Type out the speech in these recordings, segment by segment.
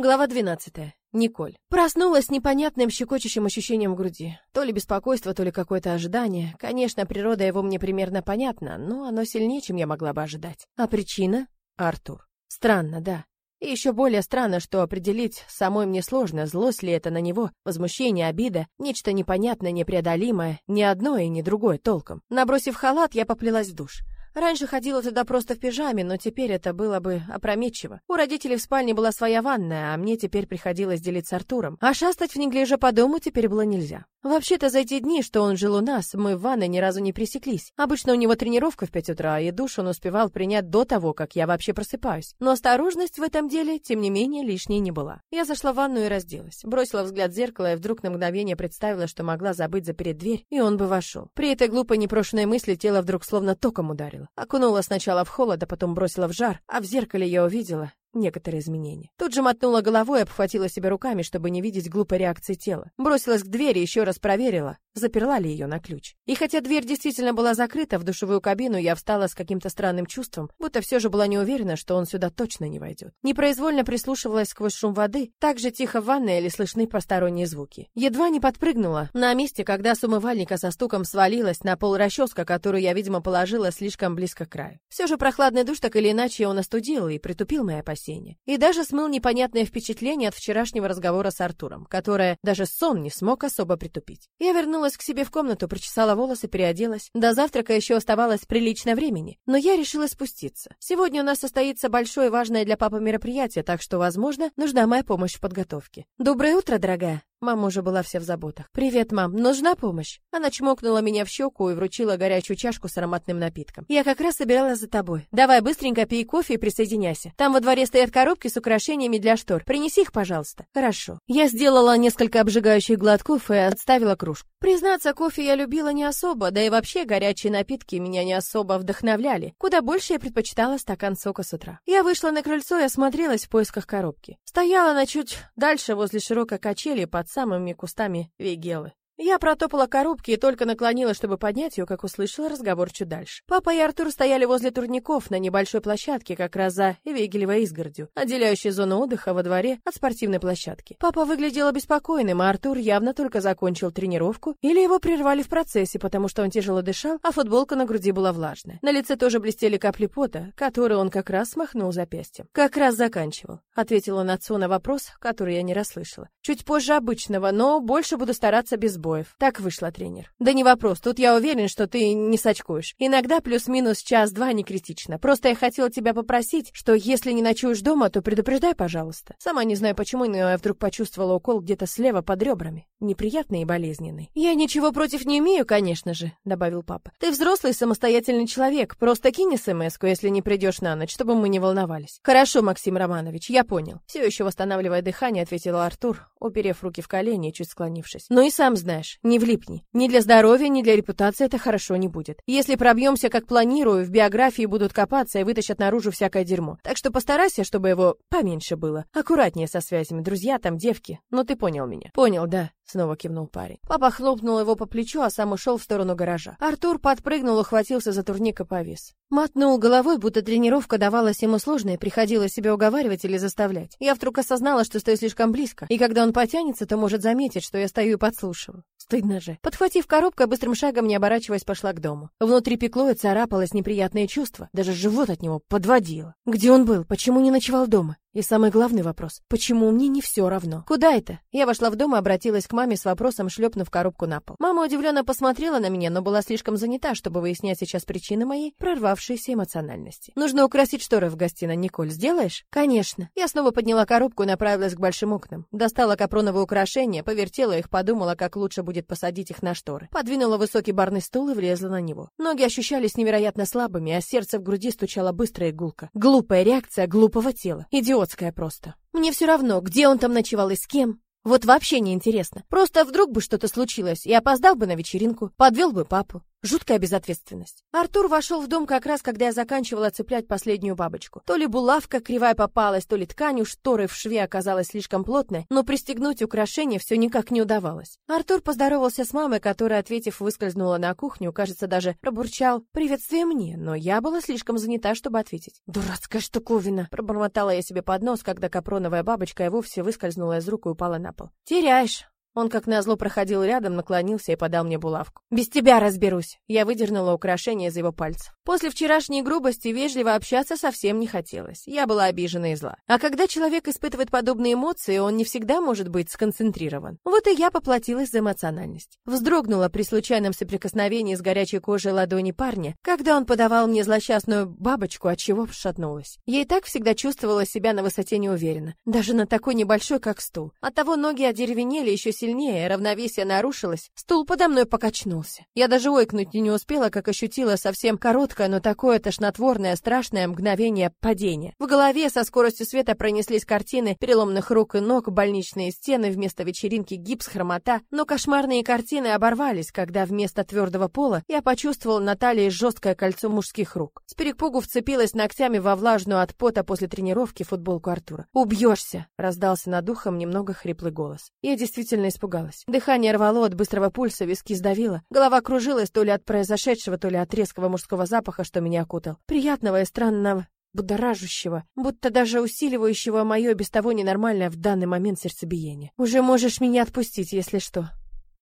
Глава 12. Николь. Проснулась с непонятным щекочущим ощущением в груди. То ли беспокойство, то ли какое-то ожидание. Конечно, природа его мне примерно понятна, но оно сильнее, чем я могла бы ожидать. А причина? Артур. Странно, да. И еще более странно, что определить самой мне сложно, злость ли это на него, возмущение, обида, нечто непонятное, непреодолимое, ни одно и ни другое толком. Набросив халат, я поплелась в душ. Раньше ходила туда просто в пижаме, но теперь это было бы опрометчиво. У родителей в спальне была своя ванная, а мне теперь приходилось делить с Артуром. А шастать в неглиже по дому теперь было нельзя. Вообще-то за эти дни, что он жил у нас, мы в ванной ни разу не пресеклись. Обычно у него тренировка в пять утра, и душ он успевал принять до того, как я вообще просыпаюсь. Но осторожность в этом деле, тем не менее, лишней не была. Я зашла в ванную и разделась. Бросила взгляд в зеркало и вдруг на мгновение представила, что могла забыть запереть дверь, и он бы вошел. При этой глупой непрошенной мысли тело вдруг словно током ударило. Окунула сначала в холод, а потом бросила в жар, а в зеркале я увидела некоторые изменения. Тут же мотнула головой и обхватила себя руками, чтобы не видеть глупой реакции тела. Бросилась к двери, еще раз проверила, заперла ли ее на ключ. И хотя дверь действительно была закрыта, в душевую кабину я встала с каким-то странным чувством, будто все же была не уверена, что он сюда точно не войдет. Непроизвольно прислушивалась сквозь шум воды, так же тихо в ванной или слышны посторонние звуки. Едва не подпрыгнула на месте, когда с умывальника со стуком свалилась на пол расческа, которую я, видимо, положила слишком близко к краю. Все же прохладный душ так или иначе он остудил и притупил мои опасения. И даже смыл непонятное впечатление от вчерашнего разговора с Артуром, которое даже сон не смог особо притупить. Я вернулась к себе в комнату, прочесала волосы, переоделась. До завтрака еще оставалось прилично времени, но я решила спуститься. Сегодня у нас состоится большое важное для папы мероприятие, так что, возможно, нужна моя помощь в подготовке. Доброе утро, дорогая. Мама уже была вся в заботах. «Привет, мам, нужна помощь?» Она чмокнула меня в щеку и вручила горячую чашку с ароматным напитком. «Я как раз собиралась за тобой. Давай быстренько пей кофе и присоединяйся. Там во дворе стоят коробки с украшениями для штор. Принеси их, пожалуйста». «Хорошо». Я сделала несколько обжигающих глотков и отставила кружку. Признаться, кофе я любила не особо, да и вообще горячие напитки меня не особо вдохновляли. Куда больше я предпочитала стакан сока с утра. Я вышла на крыльцо и осмотрелась в поисках коробки. Стояла она чуть дальше возле широкой качели под самыми кустами вейгелы. Я протопала коробки и только наклонилась, чтобы поднять ее, как услышала разговор чуть дальше. Папа и Артур стояли возле турников на небольшой площадке, как раз за Вегелевой изгородью, отделяющей зону отдыха во дворе от спортивной площадки. Папа выглядел обеспокоенным, а Артур явно только закончил тренировку, или его прервали в процессе, потому что он тяжело дышал, а футболка на груди была влажная. На лице тоже блестели капли пота, которые он как раз смахнул запястьем. «Как раз заканчивал», — ответил он отцу на вопрос, который я не расслышала. «Чуть позже обычного, но больше буду стараться без боя побоев. Так вышло, тренер. Да не вопрос, тут я уверен, что ты не сочкуешь. Иногда плюс-минус час-два не критично. Просто я хотела тебя попросить, что если не ночуешь дома, то предупреждай, пожалуйста. Сама не знаю почему, но я вдруг почувствовала укол где-то слева под ребрами. Неприятный и болезненный. Я ничего против не имею, конечно же, добавил папа. Ты взрослый самостоятельный человек. Просто кинь смс если не придешь на ночь, чтобы мы не волновались. Хорошо, Максим Романович, я понял. Все еще восстанавливая дыхание, ответил Артур, уперев руки в колени и чуть склонившись. Ну и сам знаешь, знаешь, не влипни. Ни для здоровья, ни для репутации это хорошо не будет. Если пробьемся, как планирую, в биографии будут копаться и вытащат наружу всякое дерьмо. Так что постарайся, чтобы его поменьше было. Аккуратнее со связями, друзья там, девки. Ну ты понял меня. Понял, да. Снова кивнул парень. Папа хлопнул его по плечу, а сам ушел в сторону гаража. Артур подпрыгнул, ухватился за турник и повис. Мотнул головой, будто тренировка давалась ему сложной, приходилось себя уговаривать или заставлять. Я вдруг осознала, что стою слишком близко, и когда он потянется, то может заметить, что я стою и подслушиваю. Стыдно же. Подхватив коробку, быстрым шагом, не оборачиваясь, пошла к дому. Внутри пекло и царапалось неприятное чувство. Даже живот от него подводило. Где он был? Почему не ночевал дома? И самый главный вопрос, почему мне не все равно? Куда это? Я вошла в дом и обратилась к маме с вопросом, шлепнув коробку на пол. Мама удивленно посмотрела на меня, но была слишком занята, чтобы выяснять сейчас причины моей прорвавшейся эмоциональности. Нужно украсить шторы в гостиной, Николь, сделаешь? Конечно. Я снова подняла коробку и направилась к большим окнам. Достала капроновые украшения, повертела их, подумала, как лучше будет посадить их на шторы. Подвинула высокий барный стул и влезла на него. Ноги ощущались невероятно слабыми, а сердце в груди стучало быстро и гулко. Глупая реакция глупого тела. Идиот идиотская просто. Мне все равно, где он там ночевал и с кем. Вот вообще не интересно. Просто вдруг бы что-то случилось, и опоздал бы на вечеринку, подвел бы папу. Жуткая безответственность. Артур вошел в дом как раз, когда я заканчивала цеплять последнюю бабочку. То ли булавка кривая попалась, то ли ткань у шторы в шве оказалась слишком плотной, но пристегнуть украшение все никак не удавалось. Артур поздоровался с мамой, которая, ответив, выскользнула на кухню, кажется, даже пробурчал «Приветствие мне», но я была слишком занята, чтобы ответить. «Дурацкая штуковина!» Пробормотала я себе под нос, когда капроновая бабочка и вовсе выскользнула из рук и упала на пол. «Теряешь!» Он как назло проходил рядом, наклонился и подал мне булавку. «Без тебя разберусь!» Я выдернула украшение из его пальцев. После вчерашней грубости вежливо общаться совсем не хотелось. Я была обижена и зла. А когда человек испытывает подобные эмоции, он не всегда может быть сконцентрирован. Вот и я поплатилась за эмоциональность. Вздрогнула при случайном соприкосновении с горячей кожей ладони парня, когда он подавал мне злосчастную бабочку, от чего шатнулась. Я и так всегда чувствовала себя на высоте неуверенно, даже на такой небольшой, как стул. Оттого ноги одеревенели еще сильнее, равновесие нарушилось, стул подо мной покачнулся. Я даже ойкнуть не успела, как ощутила совсем короткое, но такое тошнотворное, страшное мгновение падения. В голове со скоростью света пронеслись картины переломных рук и ног, больничные стены, вместо вечеринки гипс, хромота, но кошмарные картины оборвались, когда вместо твердого пола я почувствовала на талии жесткое кольцо мужских рук. С перепугу вцепилась ногтями во влажную от пота после тренировки футболку Артура. «Убьешься!» — раздался над ухом немного хриплый голос. Я действительно испугалась. Дыхание рвало от быстрого пульса, виски сдавило. Голова кружилась то ли от произошедшего, то ли от резкого мужского запаха, что меня окутал. Приятного и странного будоражущего, будто даже усиливающего мое без того ненормальное в данный момент сердцебиение. Уже можешь меня отпустить, если что.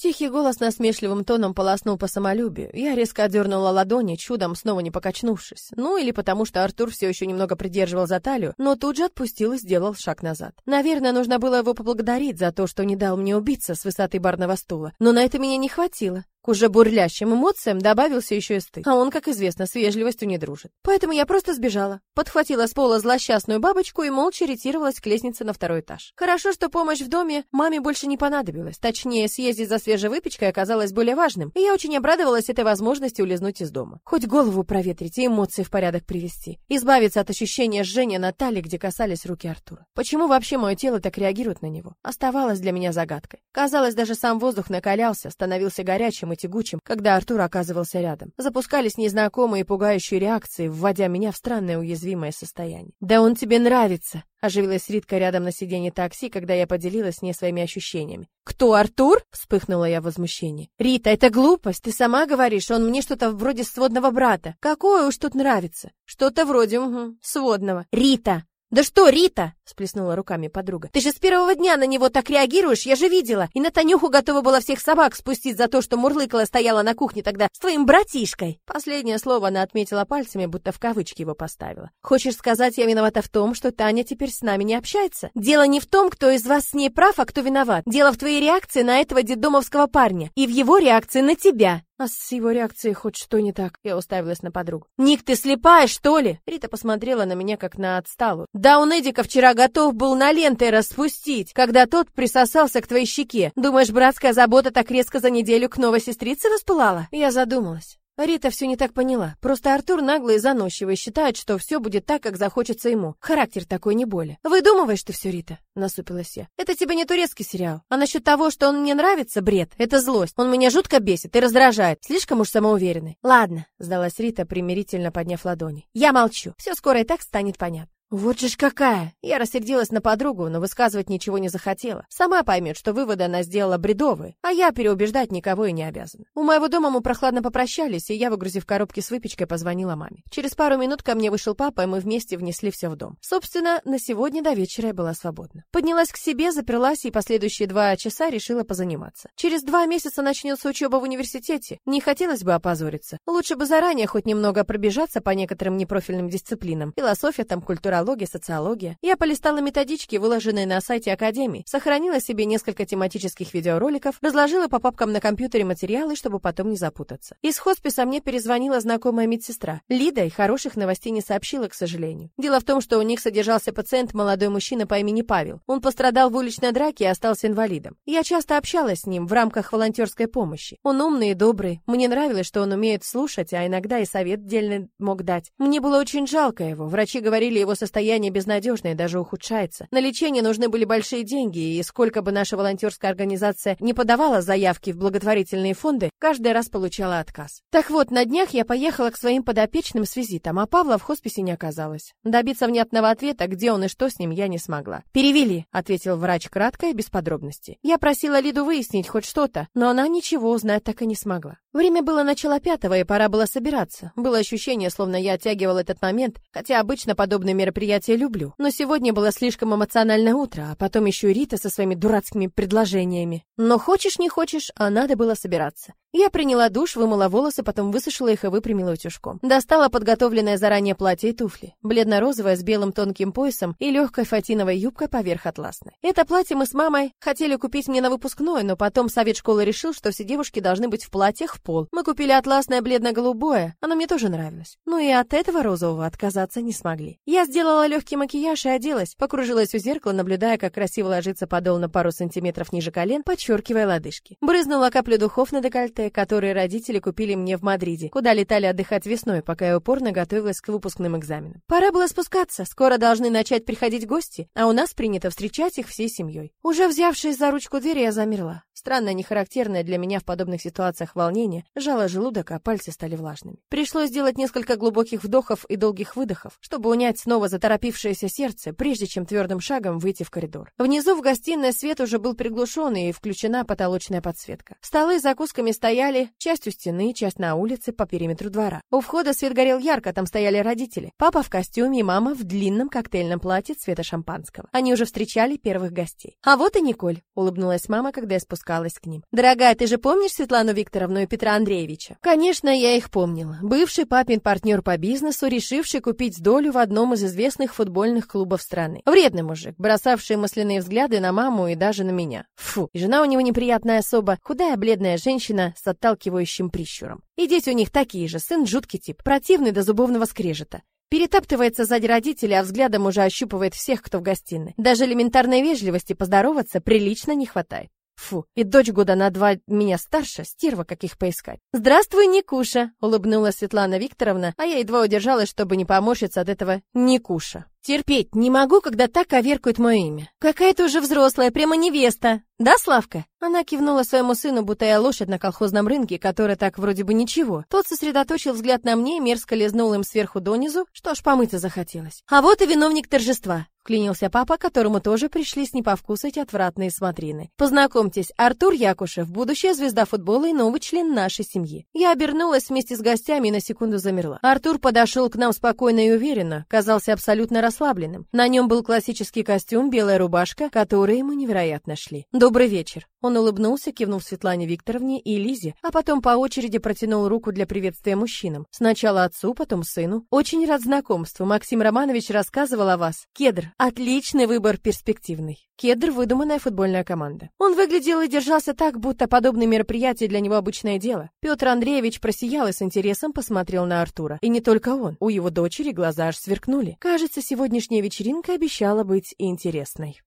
Тихий голос насмешливым тоном полоснул по самолюбию. Я резко отдернула ладони, чудом снова не покачнувшись. Ну, или потому что Артур все еще немного придерживал за талию, но тут же отпустил и сделал шаг назад. Наверное, нужно было его поблагодарить за то, что не дал мне убиться с высоты барного стула. Но на это меня не хватило. Уже бурлящим эмоциям добавился еще и стыд. А он, как известно, с вежливостью не дружит. Поэтому я просто сбежала. Подхватила с пола злосчастную бабочку и молча ретировалась к лестнице на второй этаж. Хорошо, что помощь в доме маме больше не понадобилась. Точнее, съездить за свежей выпечкой оказалось более важным, и я очень обрадовалась этой возможности улизнуть из дома. Хоть голову проветрить и эмоции в порядок привести. Избавиться от ощущения жжения на талии, где касались руки Артура. Почему вообще мое тело так реагирует на него? Оставалось для меня загадкой. Казалось, даже сам воздух накалялся, становился горячим и тягучим, когда Артур оказывался рядом. Запускались незнакомые пугающие реакции, вводя меня в странное уязвимое состояние. «Да он тебе нравится!» — оживилась Ритка рядом на сиденье такси, когда я поделилась с ней своими ощущениями. «Кто, Артур?» — вспыхнула я в возмущении. «Рита, это глупость, ты сама говоришь, он мне что-то вроде сводного брата. Какое уж тут нравится?» «Что-то вроде, угу, сводного». «Рита, «Да что, Рита?» — сплеснула руками подруга. «Ты же с первого дня на него так реагируешь, я же видела. И на Танюху готова была всех собак спустить за то, что мурлыкала стояла на кухне тогда с твоим братишкой». Последнее слово она отметила пальцами, будто в кавычки его поставила. «Хочешь сказать, я виновата в том, что Таня теперь с нами не общается? Дело не в том, кто из вас с ней прав, а кто виноват. Дело в твоей реакции на этого детдомовского парня и в его реакции на тебя. А с его реакцией хоть что не так? Я уставилась на подругу. «Ник, ты слепая, что ли?» Рита посмотрела на меня, как на отсталую. «Да он Эдика вчера готов был на лентой распустить, когда тот присосался к твоей щеке. Думаешь, братская забота так резко за неделю к новой сестрице воспылала?» Я задумалась. Рита все не так поняла. Просто Артур наглый и заносчивый, считает, что все будет так, как захочется ему. Характер такой не боли. Выдумываешь ты все, Рита, насупилась я. Это тебе не турецкий сериал. А насчет того, что он мне нравится, бред. Это злость. Он меня жутко бесит и раздражает. Слишком уж самоуверенный. Ладно, сдалась Рита, примирительно подняв ладони. Я молчу. Все скоро и так станет понятно. Вот же ж какая! Я рассердилась на подругу, но высказывать ничего не захотела. Сама поймет, что выводы она сделала бредовые, а я переубеждать никого и не обязана. У моего дома мы прохладно попрощались, и я, выгрузив коробки с выпечкой, позвонила маме. Через пару минут ко мне вышел папа, и мы вместе внесли все в дом. Собственно, на сегодня до вечера я была свободна. Поднялась к себе, заперлась и последующие два часа решила позаниматься. Через два месяца начнется учеба в университете. Не хотелось бы опозориться. Лучше бы заранее хоть немного пробежаться по некоторым непрофильным дисциплинам. Философия там, культура культурология, социология. Я полистала методички, выложенные на сайте Академии, сохранила себе несколько тематических видеороликов, разложила по папкам на компьютере материалы, чтобы потом не запутаться. Из хосписа мне перезвонила знакомая медсестра. Лида и хороших новостей не сообщила, к сожалению. Дело в том, что у них содержался пациент, молодой мужчина по имени Павел. Он пострадал в уличной драке и остался инвалидом. Я часто общалась с ним в рамках волонтерской помощи. Он умный и добрый. Мне нравилось, что он умеет слушать, а иногда и совет дельный мог дать. Мне было очень жалко его. Врачи говорили, его состояние состояние безнадежное, даже ухудшается. На лечение нужны были большие деньги, и сколько бы наша волонтерская организация не подавала заявки в благотворительные фонды, каждый раз получала отказ. Так вот, на днях я поехала к своим подопечным с визитом, а Павла в хосписе не оказалось. Добиться внятного ответа, где он и что с ним, я не смогла. «Перевели», — ответил врач кратко и без подробностей. Я просила Лиду выяснить хоть что-то, но она ничего узнать так и не смогла. Время было начало пятого, и пора было собираться. Было ощущение, словно я оттягивал этот момент, хотя обычно подобные мероприятия люблю. Но сегодня было слишком эмоциональное утро, а потом еще и Рита со своими дурацкими предложениями. Но хочешь не хочешь, а надо было собираться. Я приняла душ, вымыла волосы, потом высушила их и выпрямила утюжком. Достала подготовленное заранее платье и туфли, бледно-розовое с белым тонким поясом и легкой фатиновой юбкой поверх атласной. Это платье мы с мамой хотели купить мне на выпускной, но потом совет школы решил, что все девушки должны быть в платьях в пол. Мы купили атласное бледно-голубое, оно мне тоже нравилось. Ну и от этого розового отказаться не смогли. Я сделала легкий макияж и оделась, покружилась у зеркала, наблюдая, как красиво ложится подол на пару сантиметров ниже колен, подчеркивая лодыжки. Брызнула каплю духов на декольте, декольте, которые родители купили мне в Мадриде, куда летали отдыхать весной, пока я упорно готовилась к выпускным экзаменам. Пора было спускаться, скоро должны начать приходить гости, а у нас принято встречать их всей семьей. Уже взявшись за ручку двери, я замерла. Странное, нехарактерное для меня в подобных ситуациях волнение, жало желудок, а пальцы стали влажными. Пришлось сделать несколько глубоких вдохов и долгих выдохов, чтобы унять снова заторопившееся сердце, прежде чем твердым шагом выйти в коридор. Внизу в гостиной свет уже был приглушен и включена потолочная подсветка. Столы с закусками стояли, часть у стены, часть на улице, по периметру двора. У входа свет горел ярко, там стояли родители. Папа в костюме и мама в длинном коктейльном платье цвета шампанского. Они уже встречали первых гостей. А вот и Николь, улыбнулась мама, когда я спускалась спускалась к ним. «Дорогая, ты же помнишь Светлану Викторовну и Петра Андреевича?» Конечно, я их помнила. Бывший папин партнер по бизнесу, решивший купить долю в одном из известных футбольных клубов страны. Вредный мужик, бросавший мысленные взгляды на маму и даже на меня. Фу, и жена у него неприятная особа, худая бледная женщина с отталкивающим прищуром. И дети у них такие же, сын жуткий тип, противный до зубовного скрежета. Перетаптывается сзади родителей, а взглядом уже ощупывает всех, кто в гостиной. Даже элементарной вежливости поздороваться прилично не хватает. Фу, и дочь года на два меня старше, стерва каких поискать. «Здравствуй, Никуша!» — улыбнулась Светлана Викторовна, а я едва удержалась, чтобы не поморщиться от этого Никуша. Терпеть не могу, когда так коверкают мое имя. Какая ты уже взрослая, прямо невеста. Да, Славка? Она кивнула своему сыну, будто я лошадь на колхозном рынке, который так вроде бы ничего. Тот сосредоточил взгляд на мне, мерзко лизнул им сверху донизу, что аж помыться захотелось. А вот и виновник торжества. Вклинился папа, которому тоже пришлись не по вкусу эти отвратные смотрины. Познакомьтесь, Артур Якушев, будущая звезда футбола и новый член нашей семьи. Я обернулась вместе с гостями и на секунду замерла. Артур подошел к нам спокойно и уверенно, казался абсолютно расслабленным. На нем был классический костюм, белая рубашка, которые ему невероятно шли. «Добрый вечер». Он улыбнулся, кивнув Светлане Викторовне и Лизе, а потом по очереди протянул руку для приветствия мужчинам. Сначала отцу, потом сыну. «Очень рад знакомству. Максим Романович рассказывал о вас. Кедр. Отличный выбор, перспективный. Кедр — выдуманная футбольная команда. Он выглядел и держался так, будто подобные мероприятия для него обычное дело. Петр Андреевич просиял и с интересом посмотрел на Артура. И не только он. У его дочери глаза аж сверкнули. Кажется, сегодняшняя вечеринка обещала быть интересной.